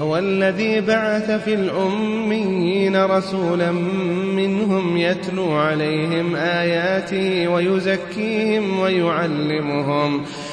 هو الذي بعث في الأميين رسولا منهم يتلو عليهم آياته ويزكيهم ويعلمهم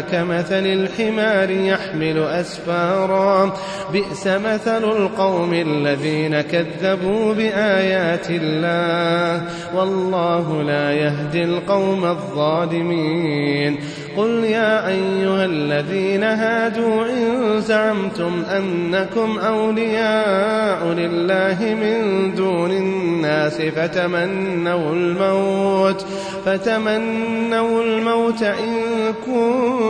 كمثل الحمار يحمل أسفارا. بئس مثل القوم الذين كذبوا بآيات الله. والله لا يهدي القوم الظالمين. قل يا أيها الذين هادوا إن زعمتم أنكم أولياء لله من دون الناس فتمنوا الموت فتمنوا الموت إن كنتم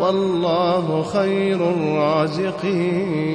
والله خير الرازقين.